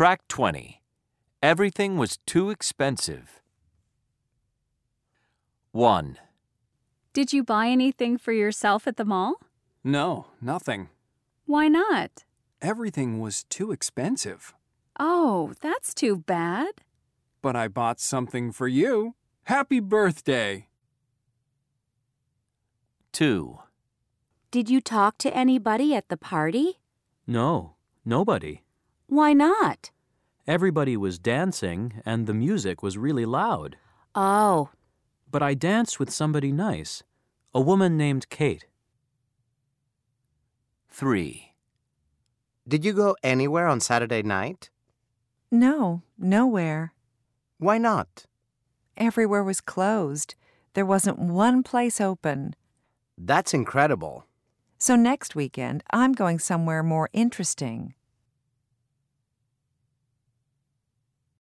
Track 20. Everything was too expensive. 1, Did you buy anything for yourself at the mall? No, nothing. Why not? Everything was too expensive. Oh, that's too bad. But I bought something for you. Happy birthday! 2, Did you talk to anybody at the party? No, nobody. Why not? Everybody was dancing and the music was really loud. Oh, But I danced with somebody nice, a woman named Kate. 3, Did you go anywhere on Saturday night? No, nowhere. Why not? Everywhere was closed. There wasn't one place open. That's incredible. So next weekend, I'm going somewhere more interesting.